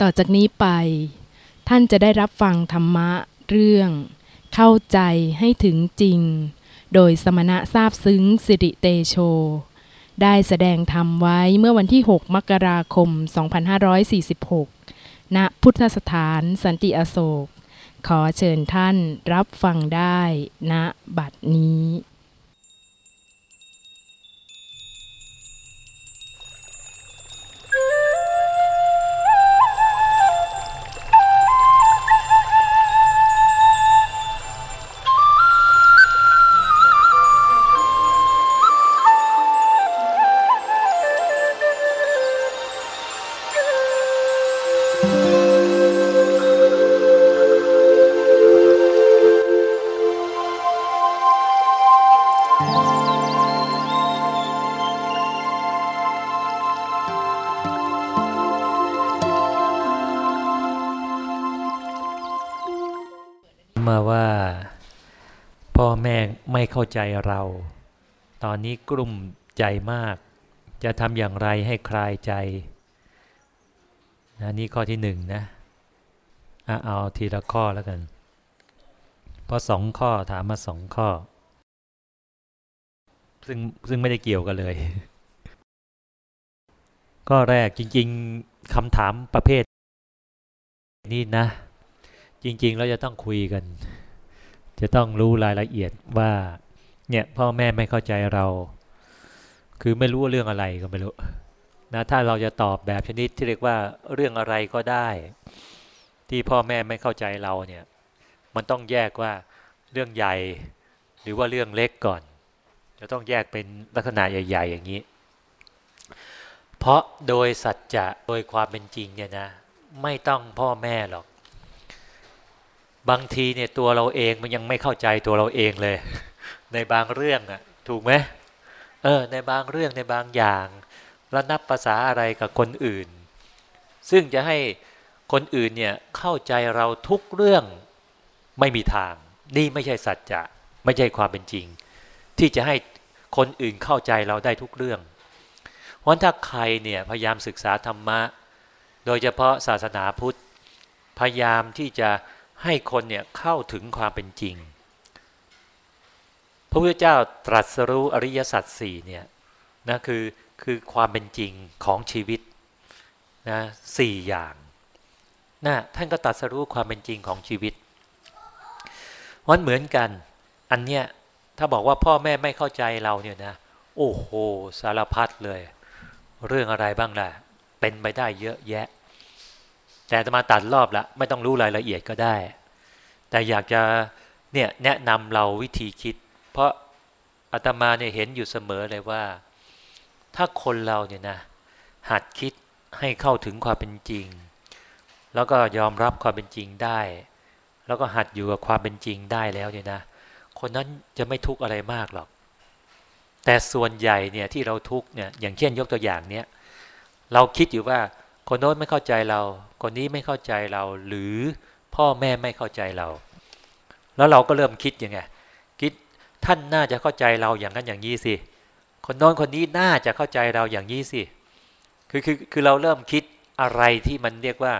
ต่อจากนี้ไป ท่านจะได้รับฟังธรรมะเรื่อง เข้าใจให้ถึงจริง โดยสมณะทราบซึ้งสิริเตโช ได้แสดงธรรมไว้เมื่อวันที่ 6 มกราคม 2546 ณ พุทธสถานสันติอโศก ขอเชิญท่านรับฟังได้ณบัดนี้ เข้าใจเรา ตอนนี้กลุ่มใจมาก จะทำอย่างไรให้คลายใจนะนี่ข้อที่หนึ่งนะอะเอาทีละข้อแล้วกันเพราะสองข้อถามมาสองข้อ ซึ่งซึ่งไม่ได้เกี่ยวกันเลย ข้อแรกจริง ๆคำถามประเภทนี้นะ จริง ๆ เราจะต้องคุยกัน จะต้องรู้รายละเอียดว่า เนี่ยพ่อแม่ไม่เข้าใจเรา คือไม่รู้ว่าเรื่องอะไรก็ไม่รู้นะถ้าเราจะตอบแบบชนิดที่เรียกว่าเรื่องอะไรก็ได้ ที่พ่อแม่ไม่เข้าใจเราเนี่ย มันต้องแยกว่าเรื่องใหญ่ หรือว่าเรื่องเล็กก่อนจะต้องแยกเป็นลักษณะใหญ่ ๆ อย่างนี้ เพราะโดยสัจจะโดยความเป็นจริงเนี่ยนะ ไม่ต้องพ่อแม่หรอก บางทีเนี่ยตัวเราเองมันยังไม่เข้าใจตัวเราเองเลย ในบางเรื่องอะถูกไหมเออ ในบางเรื่องในบางอย่างแล้วนับภาษาอะไรกับคนอื่น ซึ่งจะให้คนอื่นเนี่ยเข้าใจเราทุกเรื่องไม่มีทาง นี่ไม่ใช่สัจจะไม่ใช่ความเป็นจริง ที่จะให้คนอื่นเข้าใจเราได้ทุกเรื่องเพราะถ้าใครเนี่ยพยายามศึกษาธรรมะ โดยเฉพาะศาสนาพุทธ พยายามที่จะให้คนเนี่ยเข้าถึงความเป็นจริง พระพุทธเจ้าตรัสรู้อริยสัจสี่เนี่ยนะคือคือความเป็นจริงของชีวิตนะสี่อย่างนะท่านก็ตรัสรู้ความเป็นจริงของชีวิตวันเหมือนกันอันเนี้ยถ้าบอกว่าพ่อแม่ไม่เข้าใจเราเนี่ยนะโอ้โหสารพัดเลย เรื่องอะไรบ้างล่ะเป็นไปได้เยอะแยะ แต่จะมาตัดรอบละไม่ต้องรู้รายละเอียดก็ได้ แต่อยากจะเนี่ยแนะนำเราวิธีคิด ราะอาตมาเนี่ยเห็นอยู่เสมอเลยว่า ถ้าคนเราเนี่ยนะหัดคิดให้เข้าถึงความเป็นจริง แล้วก็ยอมรับความเป็นจริงได้ แล้วก็หัดอยู่กับความเป็นจริงได้แล้วเนี่ยนะคนนั้นจะไม่ทุกข์อะไรมากหรอก แต่ส่วนใหญ่เนี่ยที่เราทุกข์เนี่ยอย่างเช่นยกตัวอย่างเนี้ยเราคิดอยู่ว่าคนโน้นไม่เข้าใจเรา คนนี้ไม่เข้าใจเราหรือพ่อแม่ไม่เข้าใจเรา แล้วเราก็เริ่มคิดยังไง ท่านน่าจะเข้าใจเราอย่างนั้นอย่างนี้สิ คนน้นคนนี้น่าจะเข้าใจเราอย่างนี้สิ คือคือคือเราเริ่มคิดอะไรที่มันเรียกว่า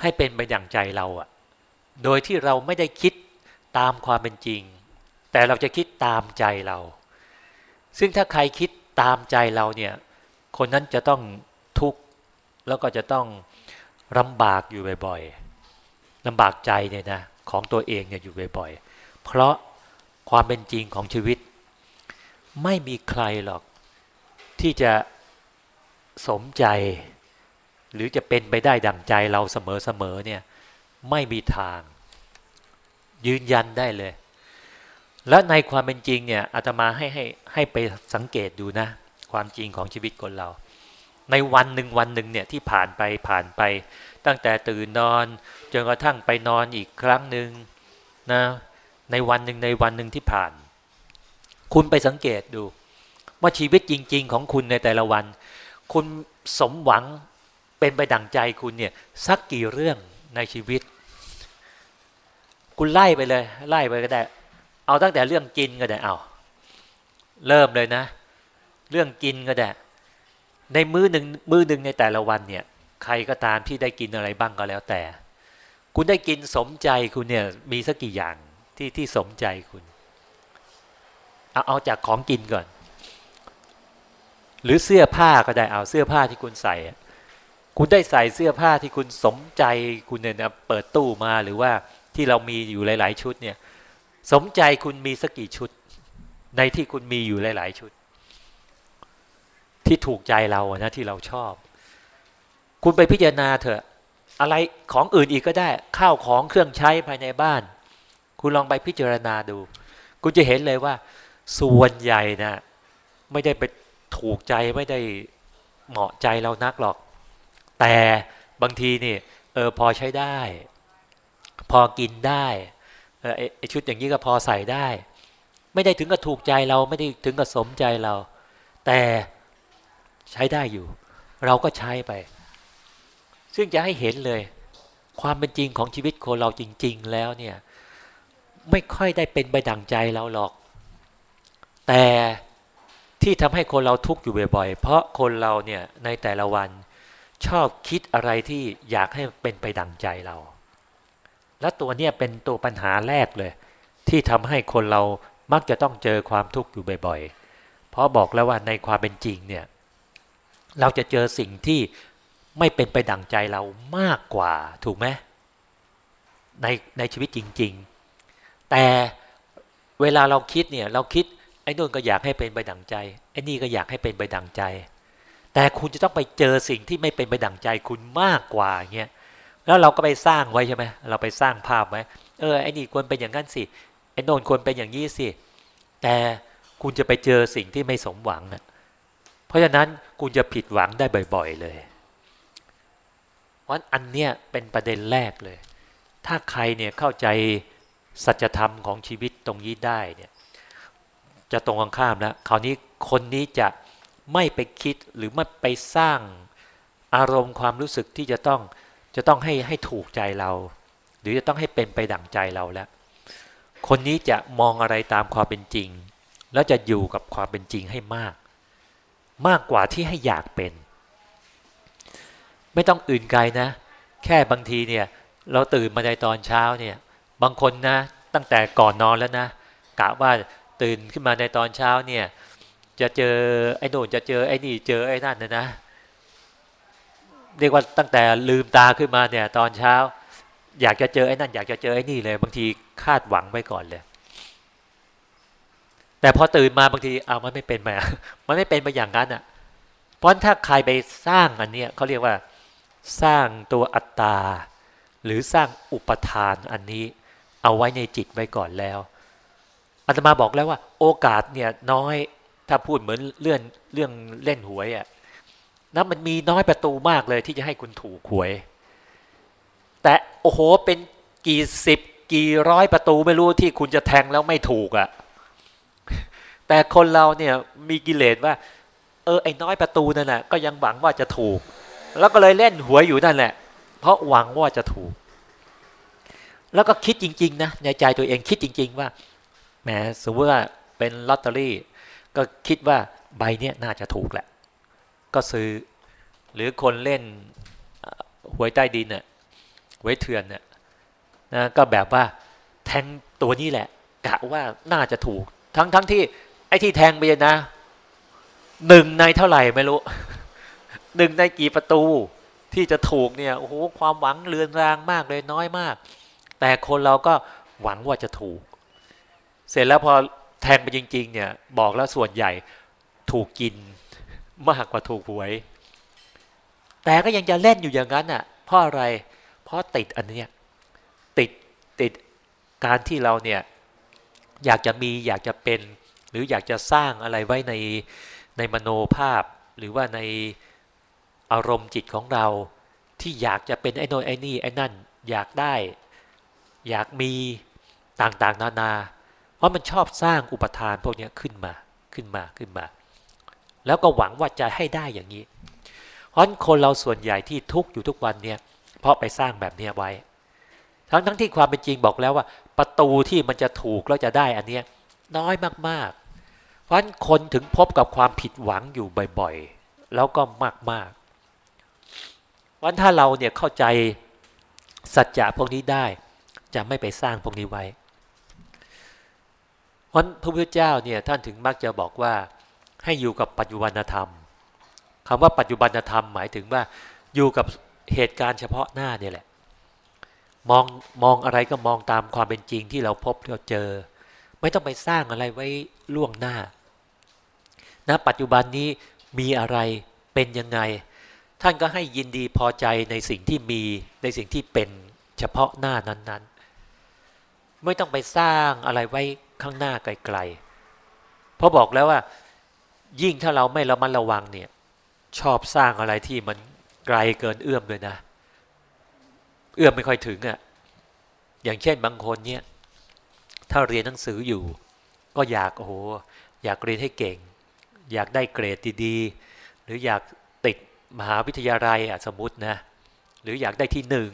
ให้เป็นไปอย่างใจเราอะโดยที่เราไม่ได้คิดตามความเป็นจริง แต่เราจะคิดตามใจเรา ซึ่งถ้าใครคิดตามใจเราเนี่ย คนนั้นจะต้องทุกข์แล้วก็จะต้องลำบากอยู่บ่อยๆลำบากใจเนี่ยนะของตัวเองเนี่ยอยู่บ่อยๆ เพราะ ความเป็นจริงของชีวิต ไม่มีใครหรอก ที่จะสมใจ หรือจะเป็นไปได้ดั่งใจเราเสมอๆเนี่ยไม่มีทาง ยืนยันได้เลย และในความเป็นจริงเนี่ยอาตมาให้ให้ให้ไปสังเกตดูนะ ความจริงของชีวิตคนเรา ในวันหนึ่งวันหนึ่งเนี่ยที่ผ่านไปผ่านไป ตั้งแต่ตื่นนอนจนกระทั่งไปนอนอีกครั้งหนึ่งนะ ในวันหนึ่งในวันหนึ่งที่ผ่าน คุณไปสังเกตดู ว่าชีวิตจริง ๆ ของคุณในแต่ละวัน คุณสมหวังเป็นไปดั่งใจคุณเนี่ยสักกี่เรื่องในชีวิต คุณไล่ไปเลย ไล่ไปก็ได้ เอาตั้งแต่เรื่องกินก็ได้เอา เริ่มเลยนะ เรื่องกินก็ได้ ในมื้อหนึ่งมื้อหนึ่งในแต่ละวันเนี่ย ใครก็ตามที่ได้กินอะไรบ้างก็แล้วแต่ คุณได้กินสมใจคุณเนี่ยมีสักกี่อย่าง ที่ที่สมใจคุณเอาเอาจากของกินก่อน หรือเสื้อผ้าก็ได้เอาเสื้อผ้าที่คุณใส่ คุณได้ใส่เสื้อผ้าที่คุณสมใจคุณเนี่ยนะเปิดตู้มาหรือว่าที่เรามีอยู่หลาย ๆ ชุดเนี่ย สมใจคุณมีสักกี่ชุด ในที่คุณมีอยู่หลาย ๆ ชุด ที่ถูกใจเราอะนะที่เราชอบ คุณไปพิจารณาเถอะ อะไรของอื่นอีกก็ได้ ข้าวของเครื่องใช้ภายในบ้าน คุณลองไปพิจารณาดู คุณจะเห็นเลยว่า ส่วนใหญ่นะไม่ได้ไปถูกใจไม่ได้เหมาะใจเรานักหรอก แต่บางทีนี่เออพอใช้ได้ พอกินได้เออไอชุดอย่างนี้ก็พอใส่ได้ ไม่ได้ถึงกับถูกใจเราไม่ได้ถึงกับสมใจเรา แต่ใช้ได้อยู่ เราก็ใช้ไป ซึ่งจะให้เห็นเลย ความเป็นจริงของชีวิตคนเราจริง ๆ แล้วเนี่ย ไม่ค่อยได้เป็นไปดังใจเราหรอก แต่ที่ทำให้คนเราทุกข์อยู่บ่อยๆ เพราะคนเราเนี่ยในแต่ละวันชอบคิดอะไรที่อยากให้เป็นไปดังใจเรา และตัวเนี้ยเป็นตัวปัญหาแรกเลย ที่ทำให้คนเรามักจะต้องเจอความทุกข์อยู่บ่อยๆ เพราะบอกแล้วว่าในความเป็นจริงเนี่ยเราจะเจอสิ่งที่ไม่เป็นไปดังใจเรามากกว่าถูกไหมในในชีวิตจริง ๆ แต่เวลาเราคิดเนี่ยเราคิดไอ้นู่นก็อยากให้เป็นไปดังใจไอ้นี่ก็อยากให้เป็นไปดังใจ แต่คุณจะต้องไปเจอสิ่งที่ไม่เป็นไปดังใจคุณมากกว่าเงี้ยแล้วเราก็ไปสร้างไว้ใช่ไหมเราไปสร้างภาพไว้เออไอ้นี่ควรเป็นอย่างนั้นสิไอ้โน่นควรเป็นอย่างนี้สิแต่คุณจะไปเจอสิ่งที่ไม่สมหวังนะเพราะฉะนั้นคุณจะผิดหวังได้บ่อย ๆ เลยเพราะอันเนี้ยเป็นประเด็นแรกเลย ถ้าใครเนี่ยเข้าใจ สัจธรรมของชีวิตตรงนี้ได้เนี่ยจะตรงกันข้ามแล้วคราวนี้คนนี้จะไม่ไปคิดหรือไม่ไปสร้างอารมณ์ความรู้สึกที่จะต้องจะต้องให้ให้ถูกใจเรา หรือจะต้องให้เป็นไปดั่งใจเราแล้ว คนนี้จะมองอะไรตามความเป็นจริง แล้วจะอยู่กับความเป็นจริงให้มาก มากกว่าที่ให้อยากเป็น ไม่ต้องอื่นไกลนะ แค่บางทีเนี่ยเราตื่นมาในตอนเช้าเนี่ย บางคนนะ ตั้งแต่ก่อนนอนแล้วนะกะว่าตื่นขึ้นมาในตอนเช้าเนี่ย จะเจอไอ้โน่นจะเจอไอ้นี่เจอไอ้นั่นนะนะเรียกว่าตั้งแต่ลืมตาขึ้นมาเนี่ย ตอนเช้า อยากจะเจอไอ้นั่น อยากจะเจอไอ้นี่เลย บางทีคาดหวังไว้ก่อนเลย แต่พอตื่นมาบางทีเอามันไม่เป็นไปมันไม่เป็นไปอย่างนั้นอะ เพราะถ้าใครไปสร้างอันเนี้ยเขาเรียกว่าสร้างตัวอัตตา หรือสร้างอุปทานอันนี้ เอาไว้ในจิตไว้ก่อนแล้วอาตมาบอกแล้วว่า โอกาสเนี่ยน้อยถ้าพูดเหมือนเรื่องเรื่องเล่นหวยอะ่ะนะมันมีน้อยประตูมากเลยที่จะให้คุณถูกหวย แต่โอ้โหเป็นกี่สิบกี่ร้อยประตูไม่รู้ที่คุณจะแทงแล้วไม่ถูกอะ่ะแต่คนเราเนี่ยมีกิเลสว่า เออไอ้น้อยประตูนั่นแหละก็ยังหวังว่าจะถูก แล้วก็เลยเล่นหวยอยู่นั่นแหละ เพราะหวังว่าจะถูก แล้วก็คิดจริง ๆ นะ ในใจตัวเองคิดจริง ๆ ว่าแหมสมมติว่าเป็นลอตเตอรี่ ก็คิดว่าใบเนี้ยน่าจะถูกแหละ ก็ซื้อ หรือคนเล่นหวยใต้ดินเนี่ยหวยเถื่อนเนี่ยนะก็แบบว่าแทงตัวนี้แหละกะว่าน่าจะถูก ทั้งทั้งที่ ไอ้ที่แทงไปนะหนึ่งในเท่าไหร่ไม่รู้หนึ่งในกี่ประตูที่จะถูกเนี่ยโอ้โหความหวังเลือนรางมากเลยน้อยมาก แต่คนเราก็หวังว่าจะถูก เสร็จแล้วพอแทงไปจริง ๆ เนี่ยบอกแล้วส่วนใหญ่ถูกกินมากกว่าถูกหวย แต่ก็ยังจะเล่นอยู่อย่างนั้นอะเพราะอะไร เพราะติดอันเนี้ยติดติดการที่เราเนี่ยอยากจะมีอยากจะเป็นหรืออยากจะสร้างอะไรไว้ในในมโนภาพ หรือว่าในอารมณ์จิตของเราที่อยากจะเป็นไอ้นนไอ้นี่ไอ้นั่น อยากได้ อยากมีต่างๆ นานา เพราะมันชอบสร้างอุปทานพวกนี้ขึ้นมาขึ้นมาขึ้นมา แล้วก็หวังว่าจะให้ได้อย่างนี้เพราะคนเราส่วนใหญ่ที่ทุกข์อยู่ทุกวันเนี่ยเพราะไปสร้างแบบนี้ไว้ ทั้งทั้งที่ความเป็นจริงบอกแล้วว่า ประตูที่มันจะถูกแล้วจะได้อันเนี้ยน้อยมากๆ เพราะคนถึงพบกับความผิดหวังอยู่บ่อยๆ แล้วก็มากๆวันถ้าเราเนี่ยเข้าใจสัจจะพวกนี้ได้ จะไม่ไปสร้างพวกนี้ไว้เพราะพระพุทธเจ้าเนี่ยท่านถึงมักจะบอกว่าให้อยู่กับปัจจุบันธรรมคำว่าปัจจุบันธรรมหมายถึงว่าอยู่กับเหตุการณ์เฉพาะหน้าเนี่ยแหละ มองมองอะไรก็มองตามความเป็นจริงที่เราพบเราเจอ ไม่ต้องไปสร้างอะไรไว้ล่วงหน้าณนะปัจจุบันนี้มีอะไรเป็นยังไง ท่านก็ให้ยินดีพอใจในสิ่งที่มีในสิ่งที่เป็นเฉพาะหน้านั้นๆ ไม่ต้องไปสร้างอะไรไว้ข้างหน้าไกลๆ เพราะบอกแล้วว่า ยิ่งถ้าเราไม่ระมัดระวังเนี่ย ชอบสร้างอะไรที่มันไกลเกินเอื้อมเลยนะ เอื้อมไม่ค่อยถึงอะ่ะ อย่างเช่นบางคนเนี่ย ถ้าเรียนหนังสืออยู่ ก็อยากโอ้โหอยากเรียนให้เก่ง อยากได้เกรดดีๆ หรืออยากติดมหาวิทยาลัยอะสมมตินะ หรืออยากได้ที่หนึ่ง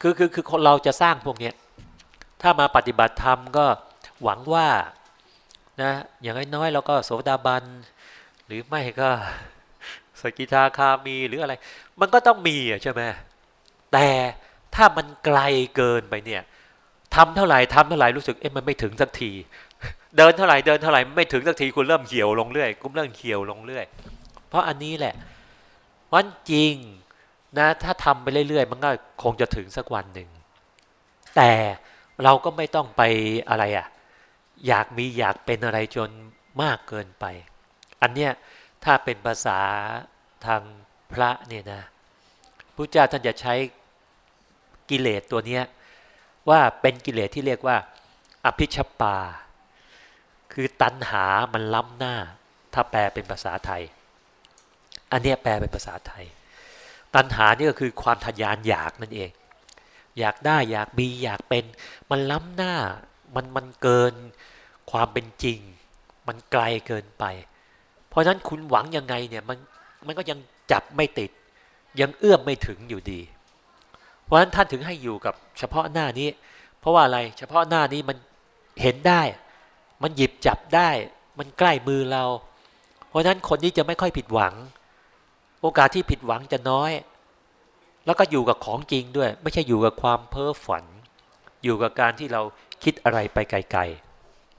คือคือคือคนเราจะสร้างพวกเนี้ย ถ้ามาปฏิบัติธรรมก็หวังว่านะอย่างน้อยๆเราก็โสดาบัน หรือไม่ก็สกิทาคามีหรืออะไร มันก็ต้องมีอะใช่ไหมแต่ถ้ามันไกลเกินไปเนี่ยทำเท่าไหร่ทำเท่าไหร่รู้สึกเอ๊ะมันไม่ถึงสักที เดินเท่าไหร่เดินเท่าไหร่ไม่ถึงสักทีคุณเริ่มเหี่ยวลงเรื่อยคุณเริ่มเหี่ยวลงเรื่อย เพราะอันนี้แหละวันจริงนะถ้าทำไปเรื่อยๆ มันก็คงจะถึงสักวันหนึ่งแต่ เราก็ไม่ต้องไปอะไรอะ่ะอยากมีอยากเป็นอะไรจนมากเกินไป อันเนี้ยถ้าเป็นภาษาทางพระเนี่ยนะพระเจ้าท่านจะใช้กิเลสตัวเนี้ยว่าเป็นกิเลสที่เรียกว่า อภิชปา คือตัณหามันล้ำหน้า ถ้าแปลเป็นภาษาไทย อันเนี้ยแปลเป็นภาษาไทย ตัณหานี่ก็คือความทยานอยากนั่นเอง อยากได้อยากมีอยากเป็น มันล้ำหน้ามันมันเกินความเป็นจริง มันไกลเกินไป เพราะฉะนั้นคุณหวังยังไงเนี่ยมันมันก็ยังจับไม่ติด ยังเอื้อมไม่ถึงอยู่ดี เพราะฉะนั้นท่านถึงให้อยู่กับเฉพาะหน้านี้ เพราะว่าอะไรเฉพาะหน้านี้มันเห็นได้ มันหยิบจับได้ มันใกล้มือเรา เพราะฉะนั้นคนนี้จะไม่ค่อยผิดหวัง โอกาสที่ผิดหวังจะน้อย แล้วก็อยู่กับของจริงด้วย ไม่ใช่อยู่กับความเพ้อฝัน อยู่กับการที่เราคิดอะไรไปไกล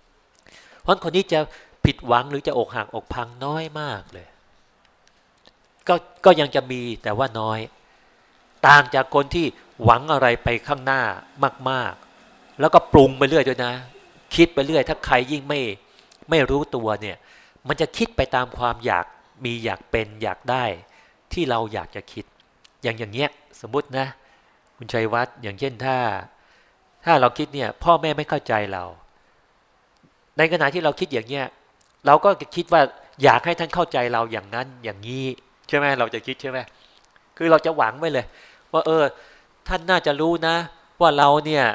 ๆเพราะคนนี้จะผิดหวังหรือจะอกหักอกพังน้อยมากเลย ก็ก็ยังจะมีแต่ว่าน้อย ต่างจากคนที่หวังอะไรไปข้างหน้ามาก ๆ แล้วก็ปรุงไปเรื่อยด้วยนะ คิดไปเรื่อย ถ้าใครยิ่งไม่ไม่รู้ตัวเนี่ย มันจะคิดไปตามความอยากมีอยากเป็นอยากได้ ที่เราอยากจะคิด อย่างอย่างเงี้ยสมมตินะ คุณชัยวัฒน์อย่างเช่นถ้า ถ้าเราคิดเนี่ย พ่อแม่ไม่เข้าใจเรา ในขณะที่เราคิดอย่างเงี้ยเราก็คิดว่าอยากให้ท่านเข้าใจเราอย่างนั้นอย่างนี้ใช่ไหมเราจะคิดใช่ไหมคือเราจะหวังไว้เลย ว่า เออ ท่านน่าจะรู้นะ ว่าเราเนี่ย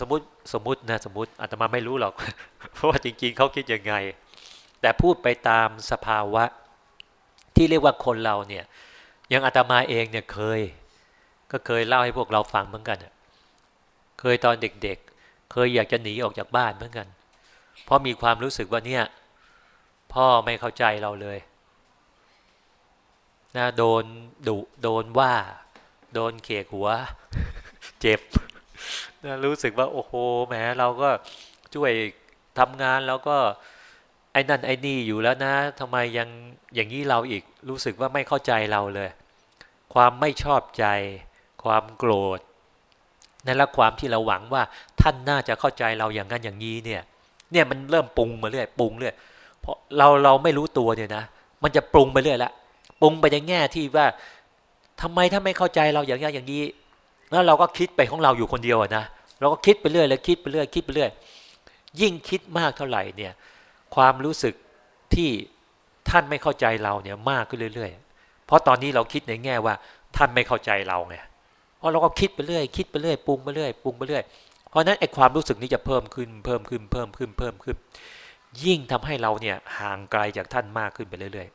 สมมติสมมตินะสมมติอาตมาไม่รู้หรอก เพราะว่าจริง ๆเขาคิดยังไง แต่พูดไปตามสภาวะ ที่เรียกว่าคนเราเนี่ย ยังอาตมาเองเนี่ยเคย ก็เคยเล่าให้พวกเราฟังเหมือนกันเคยตอนเด็กๆ เคยอยากจะหนีออกจากบ้านเหมือนกัน เพราะมีความรู้สึกว่าเนี่ย พ่อไม่เข้าใจเราเลยนะโดนดุโดนว่า โดนเขกหัว เจ็บนะรู้สึกว่าโอ้โหแหมเราก็ช่วยทำงานแล้วก็ ไอ้นั่นไอ้นี่อยู่แล้วนะทำไมยังอย่างนี้เราอีกรู้สึกว่าไม่เข้าใจเราเลย ความไม่ชอบใจ ความโกรธนั่นละความที่เราหวังว่าท่านน่าจะเข้าใจเราอย่างนั้นอย่างนี้เนี่ยเนี่ยมันเริ่มปรุงมาเรื่อยปรุงเรื่อยเพราะเราเราไม่รู้ตัวเนี่ยนะ มันจะปรุงไปเรื่อยละปรุงไปในแง่ที่ว่าทำไมถ้าไม่เข้าใจเราอย่างนี้อย่างนี้ แล้วเราก็คิดไปของเราอยู่คนเดียวนะเราก็คิดไปเรื่อยเลยคิดไปเรื่อยคิดไปเรื่อย ยิ่งคิดมากเท่าไหร่เนี่ย ความรู้สึกที่ท่านไม่เข้าใจเราเนี่ยมากขึ้นเรื่อย ๆ เพราะตอนนี้เราคิดในแง่ว่า ท่านไม่เข้าใจเราไงเพราะเราก็คิดไปเรื่อยคิดไปเรื่อยปรุงไปเรื่อยปรุงไปเรื่อยเพราะนั้นไอ้ความรู้สึกนี้จะเพิ่มขึ้นเพิ่มขึ้นเพิ่มขึ้นเพิ่มขึ้น ยิ่งทำให้เราเนี่ยห่างไกลจากท่านมากขึ้นไปเรื่อย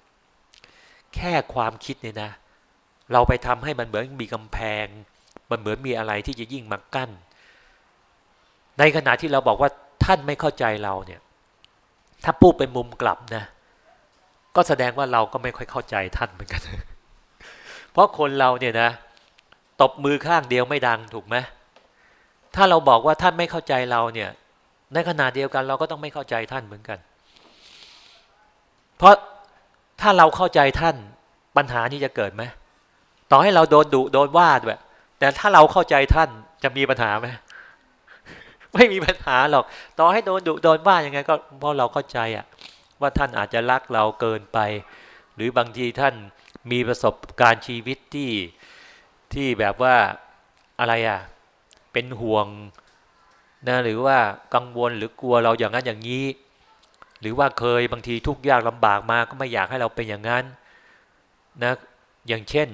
ๆ แค่ความคิดเนี่ยนะ เราไปทำให้มันเหมือนมีกำแพง มันเหมือนมีอะไรที่จะยิ่งมากั้น ในขณะที่เราบอกว่าท่านไม่เข้าใจเราเนี่ย ถ้าพูดเป็นมุมกลับนะ ก็แสดงว่าเราก็ไม่ค่อยเข้าใจท่านเหมือนกันเพเพราะคนเราเนี่ยนะ ตบมือข้างเดียวไม่ดังถูกไหมถ้าเราบอกว่าท่านไม่เข้าใจเราเนี่ย ในขณะเดียวกันเราก็ต้องไม่เข้าใจท่านเหมือนกัน เพราะถ้าเราเข้าใจท่านปัญหานี้จะเกิดไหมต่อให้เราโดนดุโดนว่าด้วยแต่ถ้าเราเข้าใจท่านจะมีปัญหาไหม ไม่มีปัญหาหรอก ต่อให้โดนดุโดนว่ายังไงก็เพราะเราเข้าใจอะว่าท่านอาจจะรักเราเกินไป หรือบางทีท่านมีประสบการณ์ชีวิตที่ที่แบบว่าอะไรอะเป็นห่วงนะหรือว่ากังวลหรือกลัวเราอย่างนั้นอย่างนี้ หรือว่าเคยบางทีทุกข์ยากลำบากมาก็ไม่อยากให้เราเป็นอย่างนั้นนะอย่างเช่น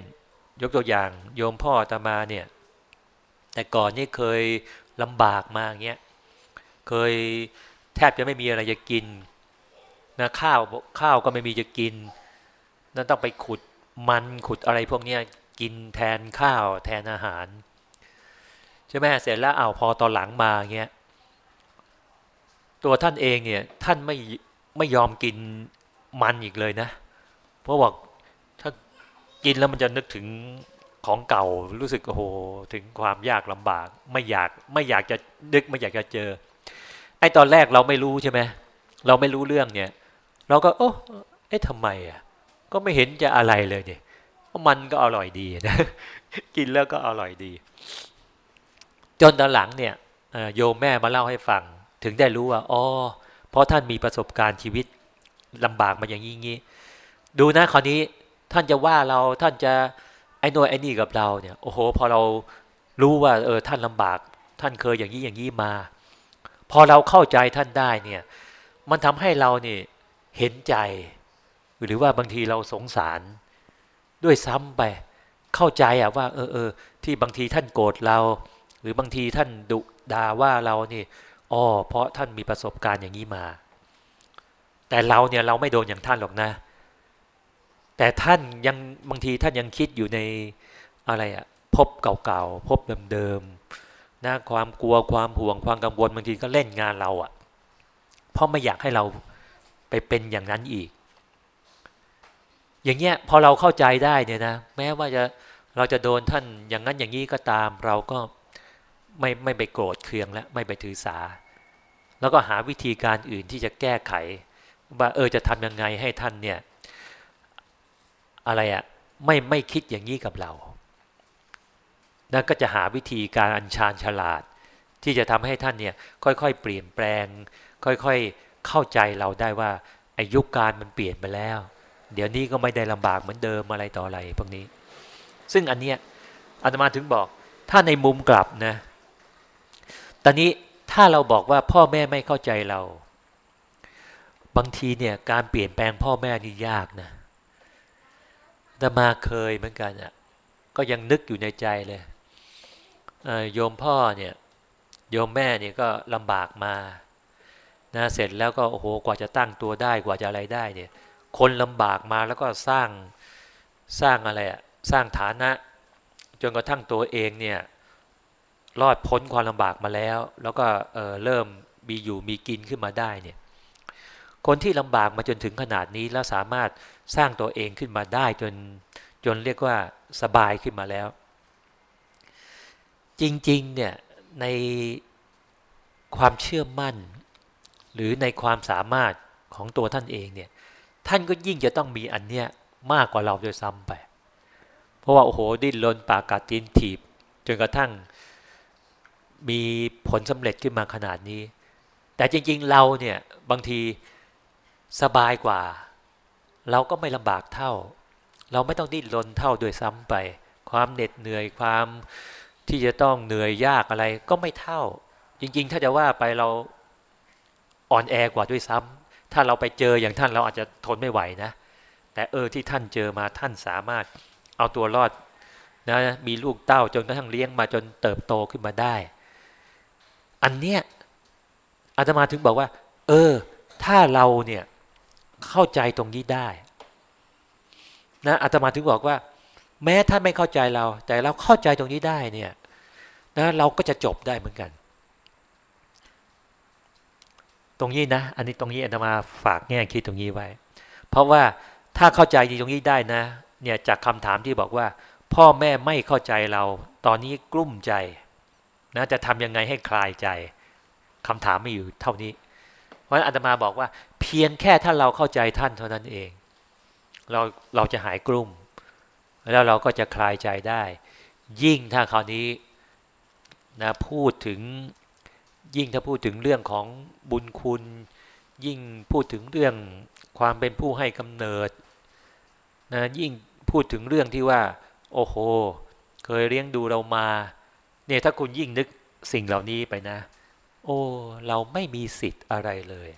ยกตัวอย่างโยมพ่อตามาเนี่ยแต่ก่อนนี่เคย ลำบากมาเงี้ยเคยแทบจะไม่มีอะไรจะกินนะข้าวข้าวก็ไม่มีจะกินนั่นต้องไปขุดมันขุดอะไรพวกเนี้ยกินแทนข้าวแทนอาหารใช่ไหมเสร็จแล้วเอาพอตอนหลังมาเงี้ยตัวท่านเองเนี่ยท่านไม่ไม่ยอมกินมันอีกเลยนะ เพราะว่าถ้ากินแล้วมันจะนึกถึง ของเก่ารู้สึกโอ้โหถึงความยากลำบาก ไม่อยากไม่อยากจะนึกไม่อยากจะเจอ ไอ้ตอนแรกเราไม่รู้ใช่ไหมเราไม่รู้เรื่องเนี่ย เราก็โอ้เอ๊ะทำไมอะ ก็ไม่เห็นจะอะไรเลยเนี่ยมันก็อร่อยดีนะกินแล้วก็อร่อยดี จนตอนหลังเนี่ยโยมแม่มาเล่าให้ฟัง ถึงได้รู้ว่าอ๋อเพราะท่านมีประสบการณ์ชีวิตลำบากมาอย่างนี้ ดูนะคราวนี้ท่านจะว่าเราท่านจะ ไอ้นวยไอ้นี่กับเราเนี่ยโอ้โหพอเรารู้ว่าเออท่านลำบาก ท่านเคยอย่างนี้อย่างนี้มา พอเราเข้าใจท่านได้เนี่ย มันทำให้เราเนี่ยเห็นใจ หรือว่าบางทีเราสงสารด้วยซ้ำไปเข้าใจอะว่า เออเออที่บางทีท่านโกรธเรา หรือบางทีท่านดุด่าว่าเราเนี่อ๋อเพราะท่านมีประสบการณ์อย่างนี้มา แต่เราเนี่ยเราไม่โดนอย่างท่านหรอกนะ แต่ท่านยังบางทีท่านยังคิดอยู่ในอะไรอะพบเก่าๆพบเดิมๆนะความกลัวความห่วงความกังวลบางทีก็เล่นงานเราอะเพราะไม่อยากให้เราไปเป็นอย่างนั้นอีก อย่างเงี้ยพอเราเข้าใจได้เนี่ยนะแม้ว่าจะเราจะโดนท่านอย่างนั้นอย่างนี้ก็ตามเราก็ไม่ไม่ไปโกรธเคืองและไม่ไปถือสา แล้วก็หาวิธีการอื่นที่จะแก้ไข ว่าเออจะทำยังไงให้ท่านเนี่ย อะไรอะไม่ไม่คิดอย่างนี้กับเรานั่นก็จะหาวิธีการอัญชานฉลาด ที่จะทำให้ท่านเนี่ยค่อยๆ เปลี่ยนแปลง ค่อยๆเข้าใจเราได้ว่าอายุการมันเปลี่ยนไปแล้ว เดี๋ยวนี้ก็ไม่ได้ลำบากเหมือนเดิมอะไรต่ออะไรพวกนี้ ซึ่งอันเนี้ยอาตมาถึงบอกถ้าในมุมกลับนะ ตอนนี้ถ้าเราบอกว่าพ่อแม่ไม่เข้าใจเรา บางทีเนี่ยการเปลี่ยนแปลงพ่อแม่นี่ยากนะ ตมาเคยเหมือนกันอะก็ยังนึกอยู่ในใจเลยโยมพ่อเนี่ยโยมแม่เนี่ยก็ลำบากมานะเสร็จแล้วก็โอ้โหกว่าจะตั้งตัวได้กว่าจะอะไรได้เนี่ยคนลำบากมาแล้วก็สร้างสร้างอะไรอะสร้างฐานะ จนกระทั่งตัวเองเนี่ยรอดพ้นความลำบากมาแล้ว แล้วก็เเริ่มมีอยู่มีกินขึ้นมาได้เนี่ย คนที่ลำบากมาจนถึงขนาดนี้แล้วสามารถสร้างตัวเองขึ้นมาได้จนจนเรียกว่าสบายขึ้นมาแล้ว จริงๆเนี่ยในความเชื่อมั่น หรือในความสามารถของตัวท่านเองเนี่ยท่านก็ยิ่งจะต้องมีอันเนี้ยมากกว่าเราโดยซ้ำไป เพราะว่าโอ้โหดิ้นรนปากกัดตีนถีบ จนกระทั่งมีผลสำเร็จขึ้นมาขนาดนี้ แต่จริง ๆเราเนี่ยบางที สบายกว่า เราก็ไม่ลำบากเท่า เราไม่ต้องดิ้นรนเท่าด้วยซ้ำไป ความเหน็ดเหนื่อยความที่จะต้องเหนื่อยยากอะไรก็ไม่เท่า จริง ๆ ถ้าจะว่าไปเราอ่อนแอกว่าด้วยซ้ำถ้าเราไปเจออย่างท่านเราอาจจะทนไม่ไหวนะ แต่เออที่ท่านเจอมาท่านสามารถเอาตัวรอดนะมีลูกเต้าจนกระทั่งเลี้ยงมาจนเติบโตขึ้นมาได้ อันเนี้ยอาตมาถึงบอกว่า เออ ถ้าเราเนี่ย เข้าใจตรงนี้ได้นะอาตมาถึงบอกว่า แม้ท่านไม่เข้าใจเรา แต่เราเข้าใจตรงนี้ได้เนี่ยนะเราก็จะจบได้เหมือนกัน ตรงนี้นะ อันนี้ตรงนี้อาตมาฝากแง่คิดตรงนี้ไว้ เพราะว่าถ้าเข้าใจตรงนี้ได้นะ เนี่ยจากคำถามที่บอกว่า พ่อแม่ไม่เข้าใจเรา ตอนนี้กลุ้มใจนะจะทำยังไงให้คลายใจคำถามไม่อยู่เท่านี้เพราะอาตมาบอกว่า พียงแค่ถ้าเราเข้าใจท่านเท่านั้นเอง เราเราจะหายกลุ้มแล้วเราก็จะคลายใจได้ ยิ่งถ้าคราวนี้นะพูดถึงยิ่งถ้าพูดถึงเรื่องของบุญคุณ ยิ่งพูดถึงเรื่องความเป็นผู้ให้กำเนิดนะยิ่งพูดถึงเรื่องที่ว่า โอ้โห เคยเลี้ยงดูเรามาเนี่ยถ้าคุณยิ่งนึกสิ่งเหล่านี้ไปนะ โอ้ เราไม่มีสิทธิ์อะไรเลย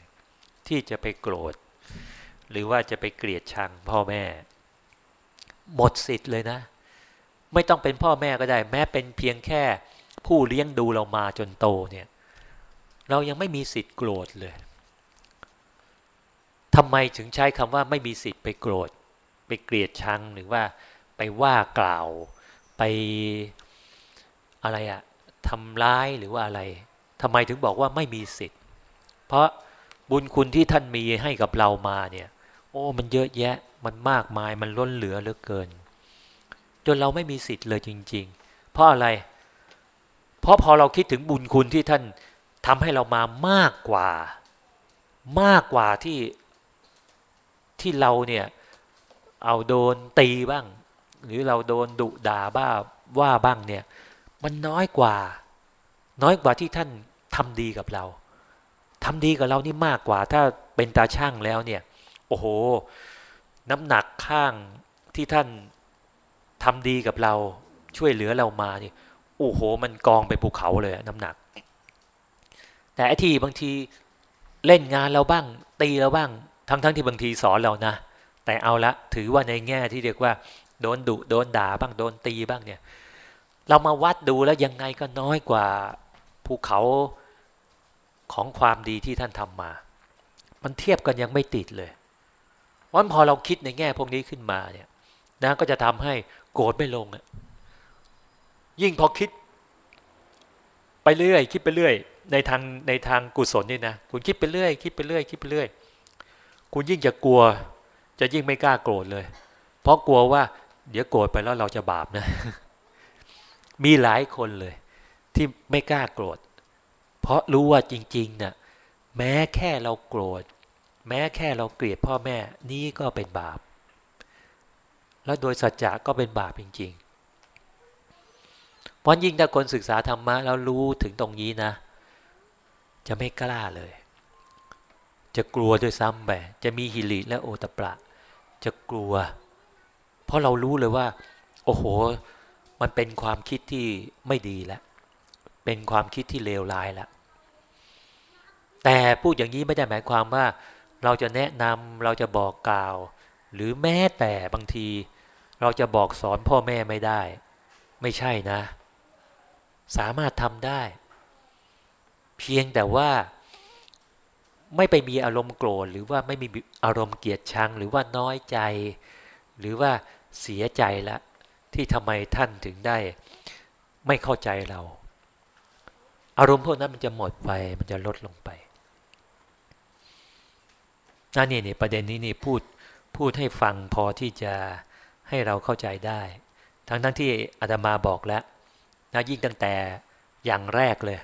ที่จะไปโกรธ หรือว่าจะไปเกลียดชังพ่อแม่ หมดสิทธิ์เลยนะ ไม่ต้องเป็นพ่อแม่ก็ได้ แม้เป็นเพียงแค่ผู้เลี้ยงดูเรามาจนโตเนี่ย เรายังไม่มีสิทธิ์โกรธเลยทำไมถึงใช้คำว่าไม่มีสิทธิ์ไปโกรธ ไปเกลียดชังหรือว่าไปว่ากล่าวไปอะไรอะทำร้ายหรือว่าอะไรทำไมถึงบอกว่าไม่มีสิทธิ์ เพราะ บุญคุณที่ท่านมีให้กับเรามาเนี่ย โอ้ มันเยอะแยะมันมากมายมันล้นเหลือเหลือเกิน จนเราไม่มีสิทธิ์เลยจริง ๆ เพราะอะไร เพราะพอเราคิดถึงบุญคุณที่ท่านทำให้เรามามากกว่า มากกว่าที่ที่เราเนี่ยเอาโดนตีบ้าง หรือเราโดนดุด่าบ้าว่าบ้างเนี่ย มันน้อยกว่า น้อยกว่าที่ท่านทำดีกับเรา ทำดีกับเรานี่มากกว่า ถ้าเป็นตาช่างแล้วเนี่ย โอ้โห น้ำหนักข้างที่ท่านทำดีกับเราช่วยเหลือเรามานี่โอ้โห มันกองไปภูเขาเลยน้ำหนัก แต่ไอ้ที่บางทีเล่นงานเราบ้าง ตีเราบ้าง ทั้งๆทที่บางทีสอนเรานะ แต่เอาละถือว่าในแง่ที่เรียกว่าโดนดุโดนด่าบ้างโดนตีบ้างเนี่ย เรามาวัดดูแล้วยังไงก็น้อยกว่าภูเขา ของความดีที่ท่านทำมา มันเทียบกันยังไม่ติดเลยวันพอเราคิดในแง่พวกนี้ขึ้นมาเนี่ยนะก็จะทำให้โกรธไม่ลงอะยิ่งพอคิด ไปเรื่อย คิดไปเรื่อย ในทางในทางกุศลนี่นะคุณคิดไปเรื่อย คิดไปเรื่อย คิดไปเรื่อย คุณยิ่งจะกลัว จะยิ่งไม่กล้าโกรธเลย เพราะกลัวว่า เดี๋ยวโกรธไปแล้วเราจะบาปนะ มีหลายคนเลย ที่ไม่กล้าโกรธ เพราะรู้ว่าจริงๆนะ่ยแม้แค่เราโกรธ แม้แค่เราเกลียดพ่อแม่นี่ก็เป็นบาป แล้วโดยสัจจะก็เป็นบาปจริงๆเพราะยิ่งถ้าคนศึกษาธรรมะแล้วรู้ถึงตรงนี้นะ จะไม่กล้าเลย จะกลัวด้วยซ้ำไปจะมีหิริและโอตปะจะกลัว เพราะเรารู้เลยว่า โอ้โห มันเป็นความคิดที่ไม่ดีแล้ว เป็นความคิดที่เลวร้ายล้วแต่พูดอย่างนี้ไม่ได้หมายความว่า เราจะแนะนำเราจะบอกกล่าว หรือแม้แต่บางที เราจะบอกสอนพ่อแม่ไม่ได้ ไม่ใช่นะ สามารถทำได้ เพียงแต่ว่าไม่ไปมีอารมณ์โกรธหรือว่าไม่มีอารมณ์เกลียดชัง หรือว่าน้อยใจ หรือว่าเสียใจละ ที่ทำไมท่านถึงได้ ไม่เข้าใจเรา อารมณ์พวกนั้นมันจะหมดไป มันจะลดลงไปนั่นนี่นี่ประเด็นนี้นี่พูดพูดให้ฟังพอที่จะให้เราเข้าใจได้ ทั้งทั้งที่อาตมาบอกแล้วนะยิ่งตั้งแต่อย่างแรกเลย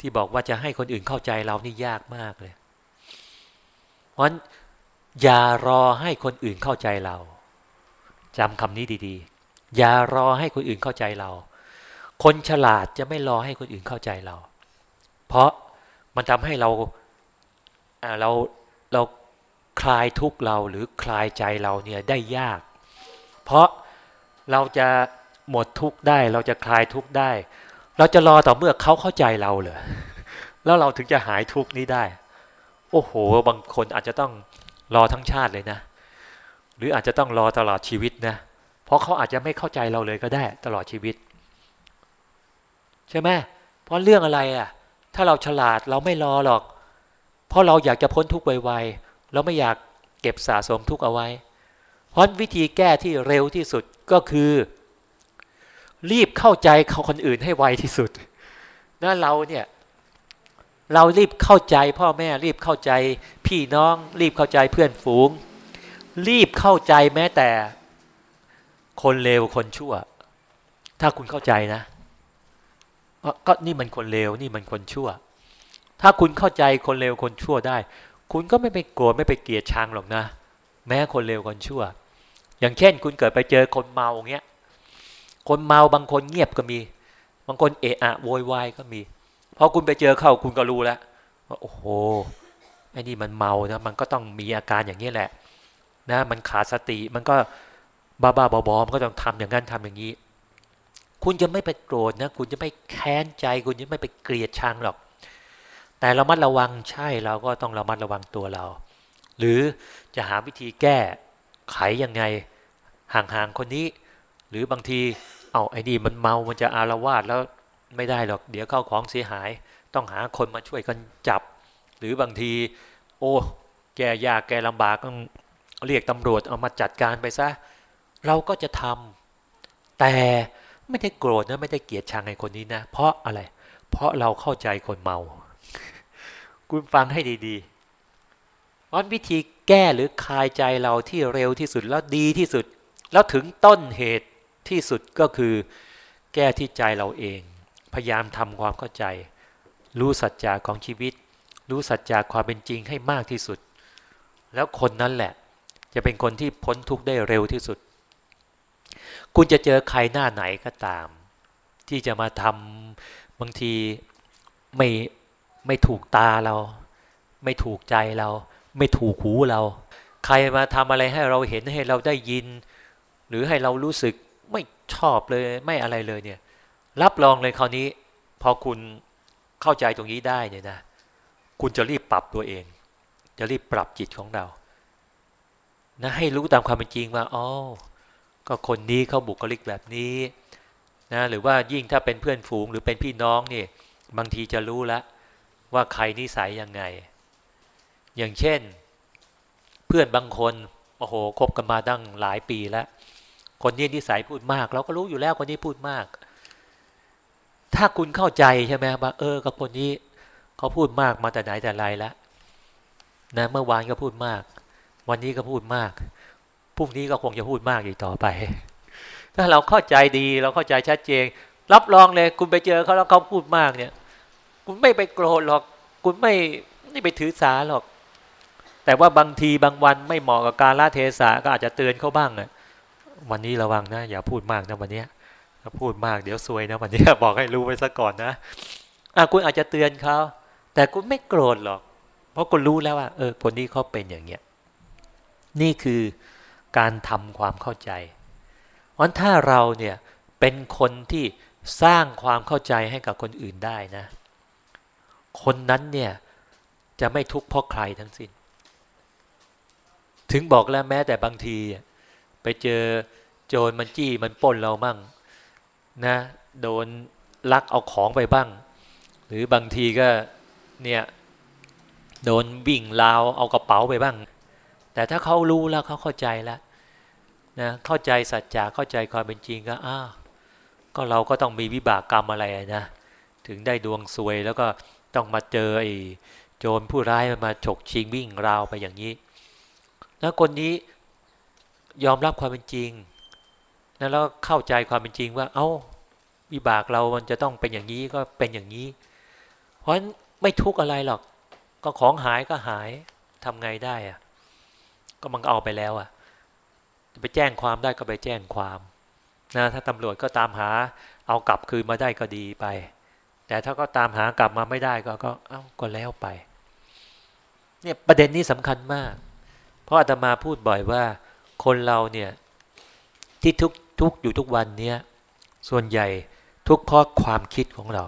ที่บอกว่าจะให้คนอื่นเข้าใจเรานี่ยากมากเลย เพราะฉะนั้นอย่ารอให้คนอื่นเข้าใจเราจำคำนี้ดีๆ อย่ารอให้คนอื่นเข้าใจเรา คนฉลาดจะไม่รอให้คนอื่นเข้าใจเรา เพราะมันทำให้เราเราเราคลายทุกเราหรือคลายใจเราเนี่ยได้ยาก เพราะเราจะหมดทุกได้ เราจะคลายทุกได้ เราจะรอต่อเมื่อเขาเข้าใจเราเหรอแล้วเราถึงจะหายทุกนี้ได้ โอ้โห บางคนอาจจะต้องรอทั้งชาติเลยนะ หรืออาจจะต้องรอตลอดชีวิตนะ เพราะเขาอาจจะไม่เข้าใจเราเลยก็ได้ตลอดชีวิต ใช่ไหมเพราะเรื่องอะไรอะ ถ้าเราฉลาดเราไม่รอหรอก เพราะเราอยากจะพ้นทุกข์ไวๆเราไม่อยากเก็บสะสมทุกข์เอาไว้ เพราะวิธีแก้ที่เร็วที่สุดก็คือ รีบเข้าใจเขาคนอื่นให้ไวที่สุดนั่นเราเนี่ยเรารีบเข้าใจพ่อแม่รีบเข้าใจพี่น้อง รีบเข้าใจเพื่อนฝูง รีบเข้าใจแม้แต่คนเลวคนชั่ว ถ้าคุณเข้าใจนะ ก็นี่มันคนเลวนี่มันคนชั่ว ถ้าคุณเข้าใจคนเลวคนชั่วได้ คุณก็ไม่ไปโกรธไม่ไปเกลียดชังหรอกนะ แม้คนเลวคนชั่ว อย่างเช่น คุณเกิดไปเจอคนเมาอย่างเงี้ย คนเมาบางคนเงียบก็มี บางคนเอะอะโวยวายก็มีพอคุณไปเจอเข้าคุณก็รู้แล้วว่าโอ้โหไอ้นี่มันเมานะมันก็ต้องมีอาการอย่างนี้แหละ นะ มันขาดสติมันก็บ้าบ้าบอๆมันก็ต้องทำอย่างนั้นทำอย่างนี้ คุณจะไม่ไปโกรธนะ คุณจะไม่แค้นใจ คุณจะไม่ไปเกลียดชังหรอก แต่เรามัดระวังใช่เราก็ต้องระมัดระวังตัวเรา หรือจะหาวิธีแก้ไขยังไงห่างๆคนนี้ หรือบางทีเอาไอ้นี่มันเมามันจะอารวาสแล้วไม่ได้หรอก เดี๋ยวเข้าของเสียหาย ต้องหาคนมาช่วยกันจับ หรือบางที โอ้ แกยากแกลำบากต้องเรียกตำรวจเอามาจัดการไปซะ เราก็จะทำแต่ ไม่ได้โกรธนะไม่ได้เกลียดชังไอ้คนนี้นะ เพราะอะไร เพราะเราเข้าใจคนเมา คุณฟังให้ดีๆวันวิธีแก้หรือคลายใจเราที่เร็วที่สุดแล้วดีที่สุด แล้วถึงต้นเหตุที่สุดก็คือ แก้ที่ใจเราเอง พยายามทำความเข้าใจ รู้สัจจะของชีวิต รู้สัจจะความเป็นจริงให้มากที่สุด แล้วคนนั้นแหละ จะเป็นคนที่พ้นทุกข์ได้เร็วที่สุด คุณจะเจอใครหน้าไหนก็ตาม ที่จะมาทำบางทีไม่ไม่ถูกตาเรา ไม่ถูกใจเรา ไม่ถูกหูเรา ใครมาทำอะไรให้เราเห็นให้เราได้ยิน หรือให้เรารู้สึกไม่ชอบเลยไม่อะไรเลยเนี่ย รับรองเลยคราวนี้ พอคุณเข้าใจตรงนี้ได้เนี่ยนะคุณจะรีบปรับตัวเอง จะรีบปรับจิตของเรา นะให้รู้ตามความเป็นจริงว่าอ๋อ ก็คนนี้เขาบุคลิกแบบนี้นะหรือว่ายิ่งถ้าเป็นเพื่อนฝูงหรือเป็นพี่น้องนี่บางทีจะรู้แล้วว่าใครนิสัยยังไง อย่างเช่น เพื่อนบางคนโอ้โหคบกันมาตั้งหลายปีแล้ว คนนี้นิสัยพูดมาก เราก็รู้อยู่แล้วคนนี้พูดมาก ถ้าคุณเข้าใจใช่ไหมว่าเออกับคนนี้เขาพูดมากมาแต่ไหนแต่ไรแล้วนะเมื่อวานก็พูดมาก วันนี้ก็พูดมาก พรุ่งนี้ก็คงจะพูดมากอีกต่อไป ถ้าเราเข้าใจดีเราเข้าใจชัดเจน รับรองเลย คุณไปเจอเขาแล้วเขาพูดมากเนี่ย คุณไม่ไปโกรธหรอก คุณไม่ไม่ไปถือสาหรอก แต่ว่าบางทีบางวันไม่เหมาะกับการละเทศะก็อาจจะเตือนเขาบ้างอะวันนี้ระวังนะ อย่าพูดมากนะวันนี้ถ้าพูดมากเดี๋ยวซวยนะวันนี้บอกให้รู้ไว้ซะก่อนนะอะคุณอาจจะเตือนเขาแต่คุณไม่โกรธหรอก เพราะคุณรู้แล้วว่าเออคนนี้เขาเป็นอย่างเงี้ยนี่คือ การทำความเข้าใจเพราะถ้าเราเนี่ยเป็นคนที่สร้างความเข้าใจให้กับคนอื่นได้นะ คนนั้นเนี่ยจะไม่ทุกข์เพราะใครทั้งสิ้น ถึงบอกแล้วแม้แต่บางที ไปเจอโจรมันจี้มันป้นเรามั่งนะโดนลักเอาของไปบ้าง หรือบางทีก็เนี่ยโดนวิ่งราวเอากระเป๋าไปบ้าง แต่ถ้าเขารู้แล้วเขาเข้าใจแล้วนะเข้าใจสัจจะเข้าใจความเป็นจริงก็อ้าก็เราก็ต้องมีวิบากกรรมอะไรนะ ถึงได้ดวงซวยแล้วก็ต้องมาเจอไอ้โจรผู้ร้ายมันมาฉกชิงวิ่งราวไปอย่างนี้แล้วคนนี้ยอมรับความเป็นจริงแล้วเข้าใจความเป็นจริงว่า เอา้าวิบากเรามันจะต้องเป็นอย่างนี้ก็เป็นอย่างนี้ เพราะฉะนั้นไม่ทุกข์อะไรหรอก ก็ของหายก็หายทำไงได้อะ ก็มันเอาไปแล้วอะไปแจ้งความได้ก็ไปแจ้งความนะถ้าตำรวจก็ตามหาเอากลับคืนมาได้ก็ดีไป แต่ถ้าก็ตามหากลับมาไม่ได้ก็ก็เอ้าก็แล้วไปเนี่ยประเด็นนี้สำคัญมาก เพราะอาตมาพูดบ่อยว่าคนเราเนี่ยที่ทุกทุกอยู่ทุกวันเนี้ยส่วนใหญ่ทุกเพราะความคิดของเรา